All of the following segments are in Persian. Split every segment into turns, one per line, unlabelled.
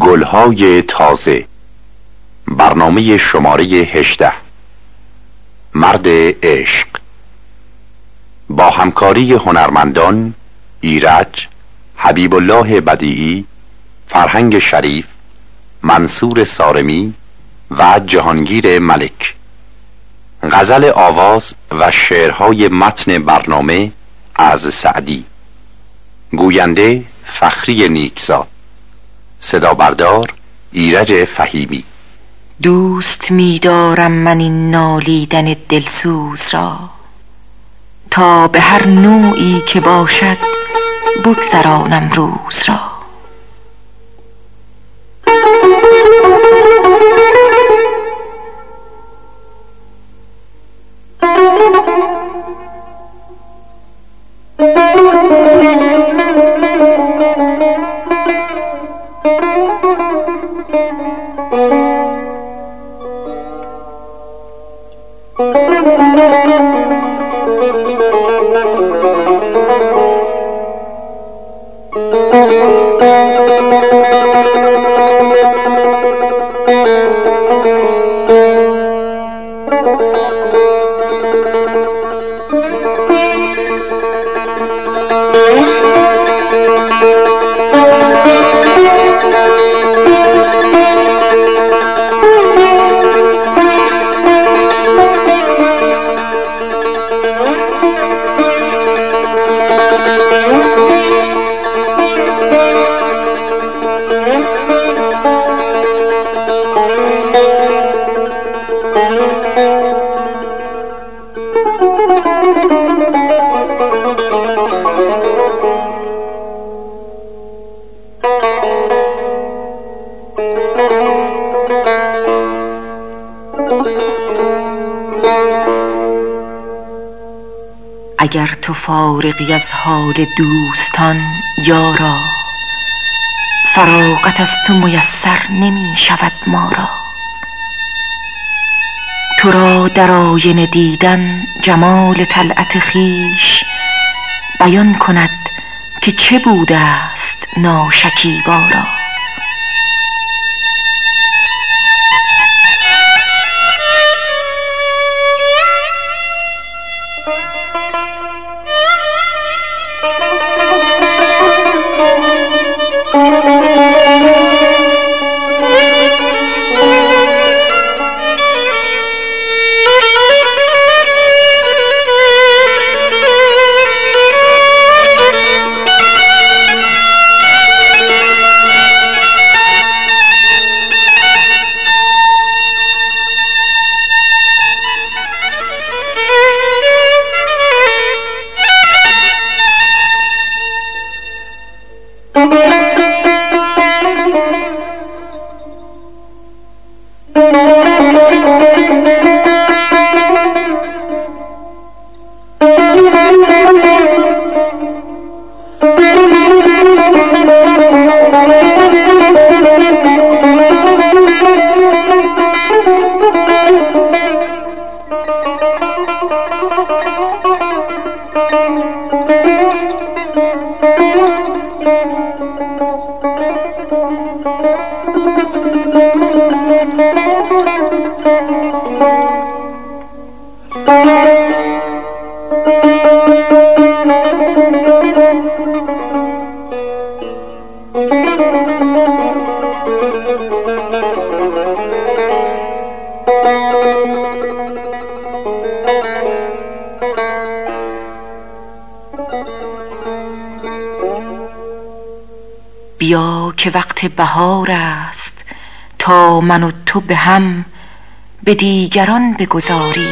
گلهای تازه. برنامه شماره هشته مرد عشق. با همکاری هنرمندان ایرج حبیب الله بدیعی فرهنگ شریف منصور سارمی و جهانگیر ملک. غزل آواز و شعرهای متن برنامه از سعدی. گوینده فخری نیکزاد. صدا بردار ایرج فهیمی.
دوست میدارم من این نالیدن دلسوز را. تا به هر نوعی که باشد بگذرانم روز را. اگر فارغی از حال دوستان یارا. فراغت از تو میسر نمی شود ما را. تو را در آینه دیدن جمال طلعت خیش بیان کند که چه بوده است ناشکیبا را. بیا که وقت بهار است. تا من و تو به هم به دیگران بگذاری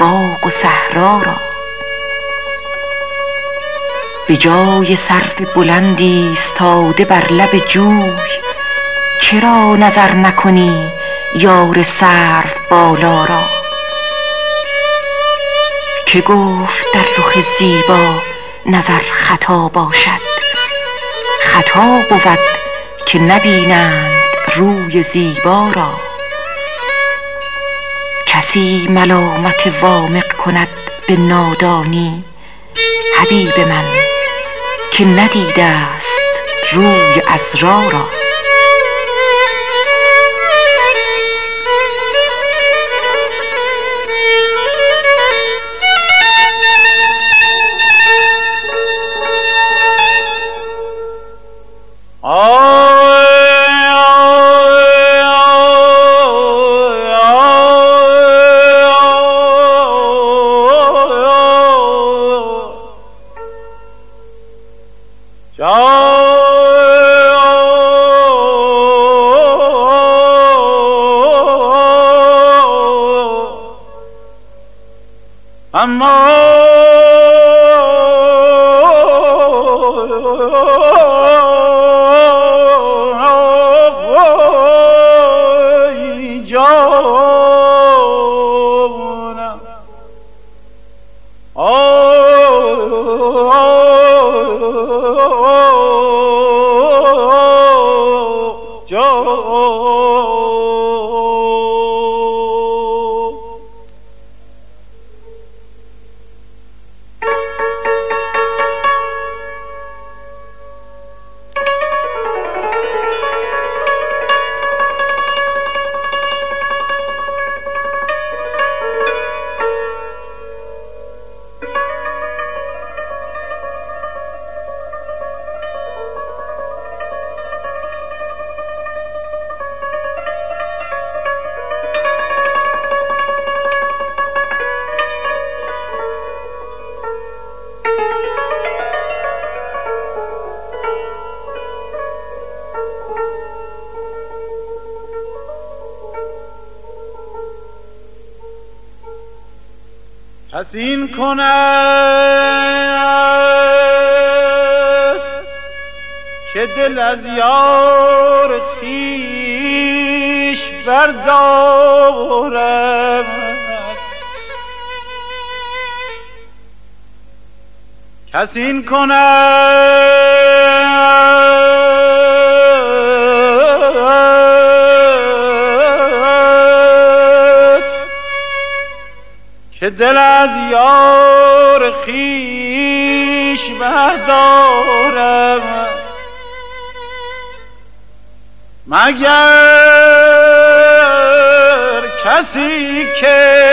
باغ و صحرا را. به جای سرو بلندی استاده بر لب جوی چرا نظر نکنی یار سرو بالا را؟ که گفت در رخ زیبا نظر خطا باشد. خطا بود که نبینند روی زیبا را. کسی ملامت وامق کند به نادانی حبیب من که ندیده است روی ازرا را.
حسین کند که دل از یار خیش بردارم کسین کند که دل از یار خیش بردارم. مگر کسی که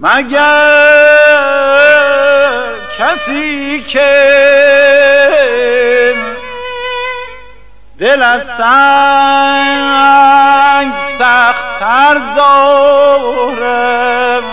مگر کسی که دل از سنگ سختتر دارم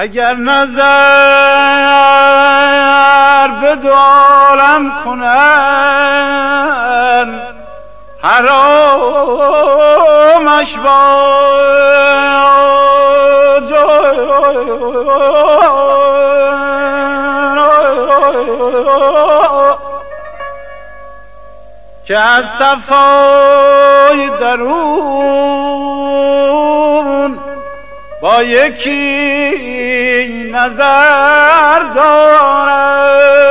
اگر نظر به دالم کنن حرامش باد که از صفای درون با یکی نظر دارد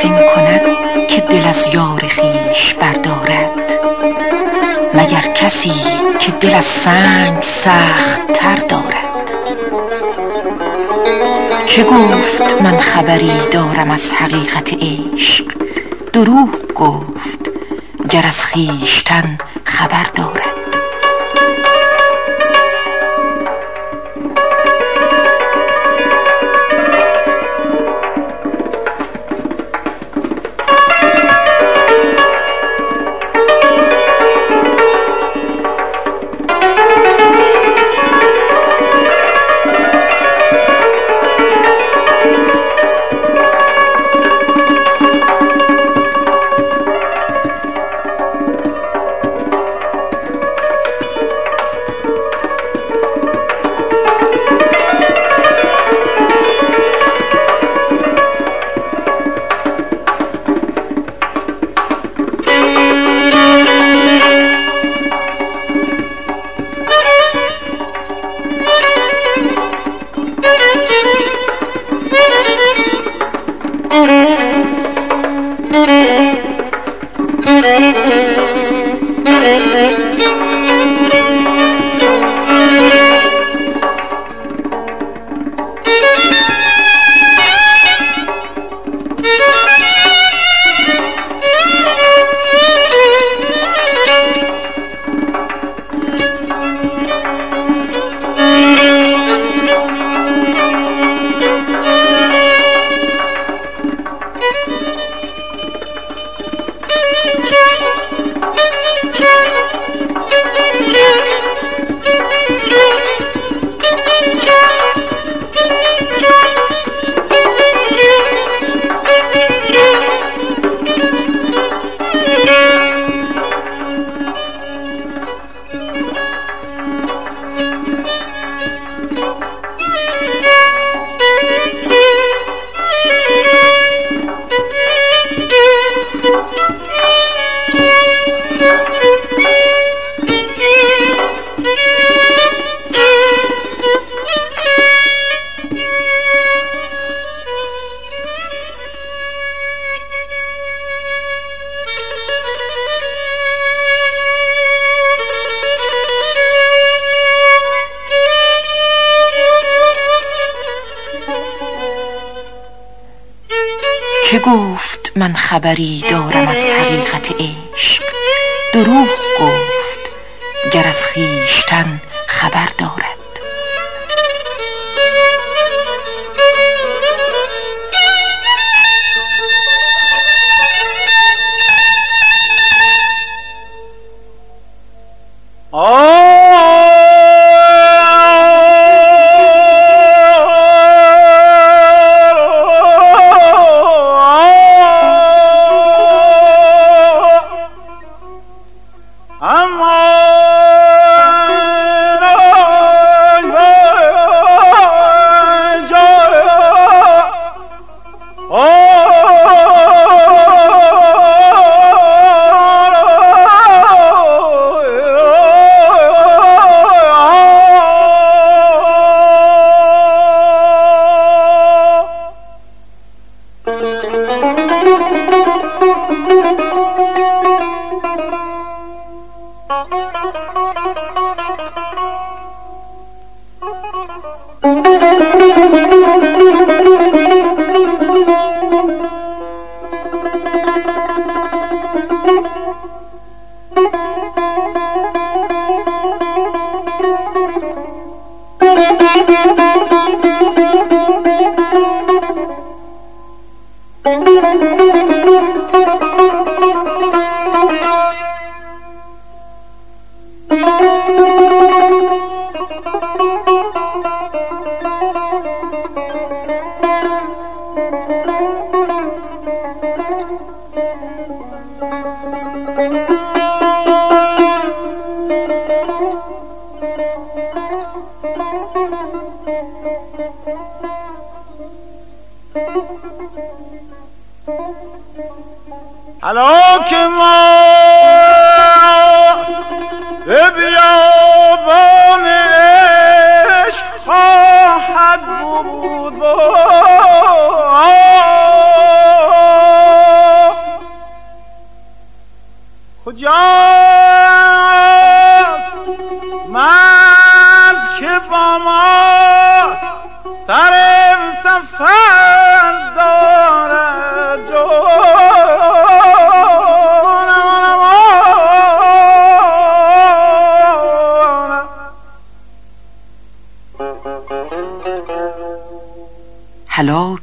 کسی کند که دل از یار خیش بردارد. مگر کسی که دل از سنگ سخت تر دارد؟ که گفت من خبری دارم از حقیقت عشق. دروغ گفت گر از خیشتن خبر دارد.
thank you گفت من خبری دارم از حقیقت عشق. دروغ گفت گر از خویشتن خبر دارد.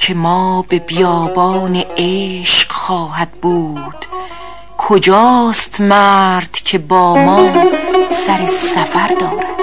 هلاک ما به بیابان عشق خواهد بود. کجاست مرد که با ما سر سفر دارد؟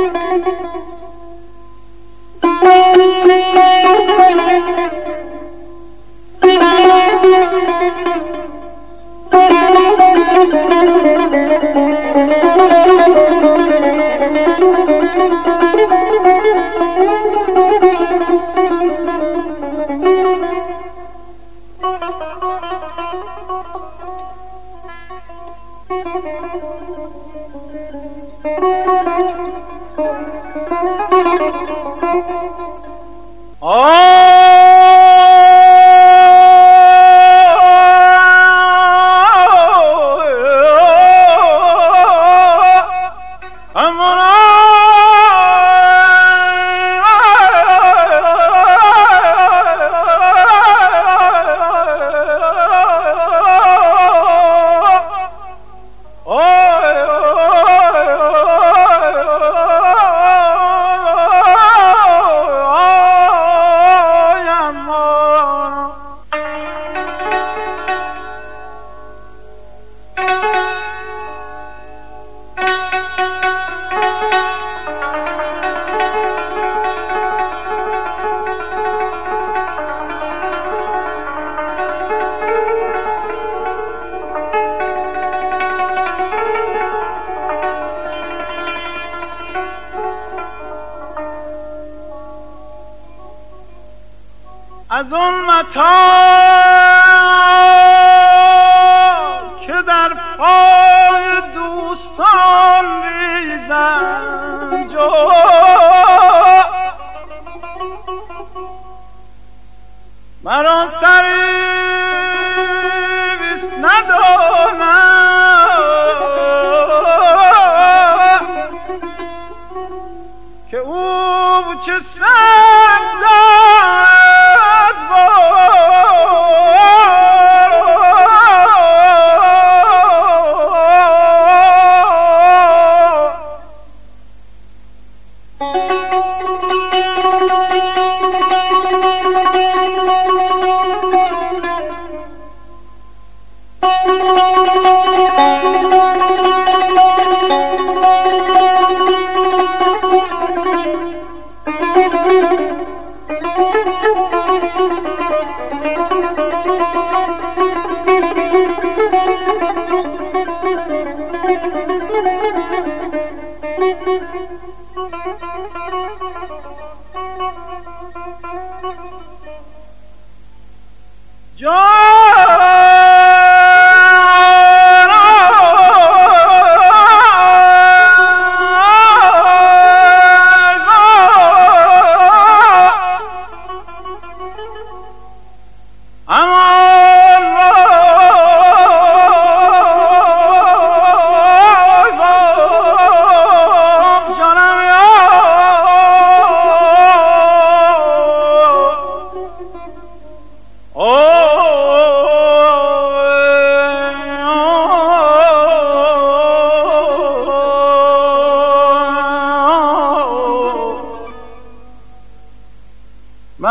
time.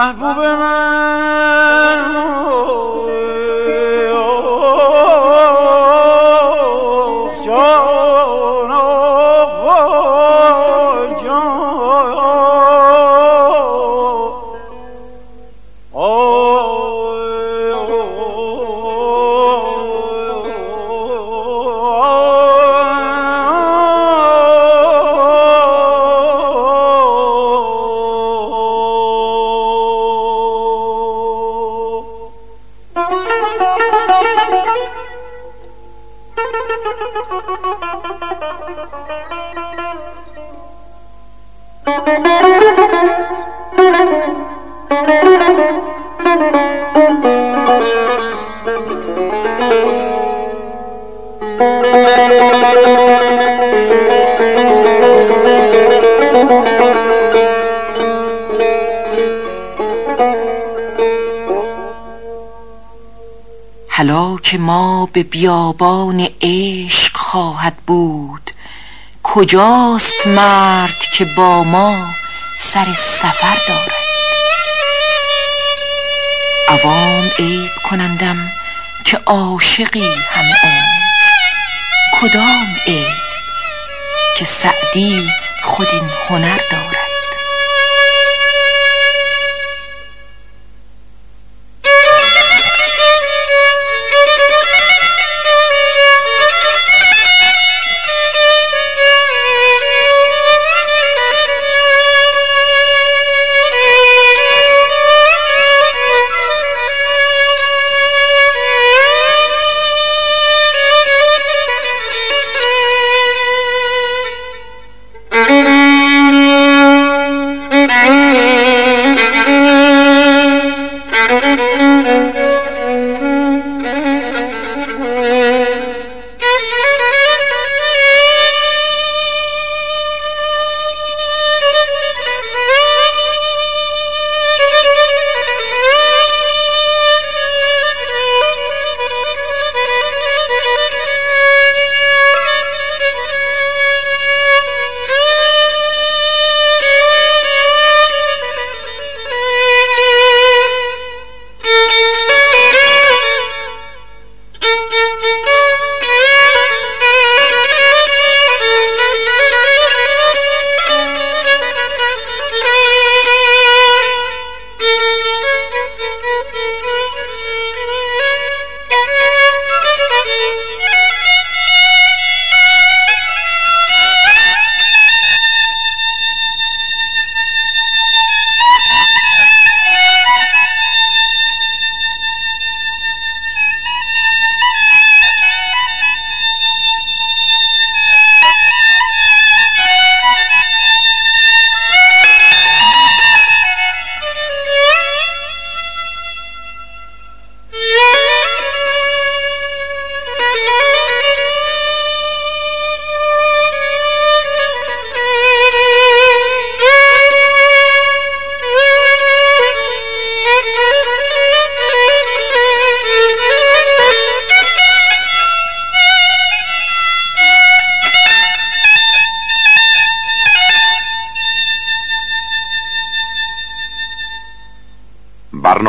Mahbubey که
به بیابان عشق خواهد بود. کجاست مرد که با ما سر سفر دارد؟ عوام عیب کنندم که عاشقی همه اون کدام عیب که سعدی خود این هنر دارد؟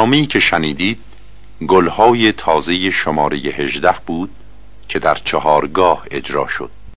برنامه‌ای که شنیدید گلهای تازه شماره 18 بود که در چهارگاه اجرا شد.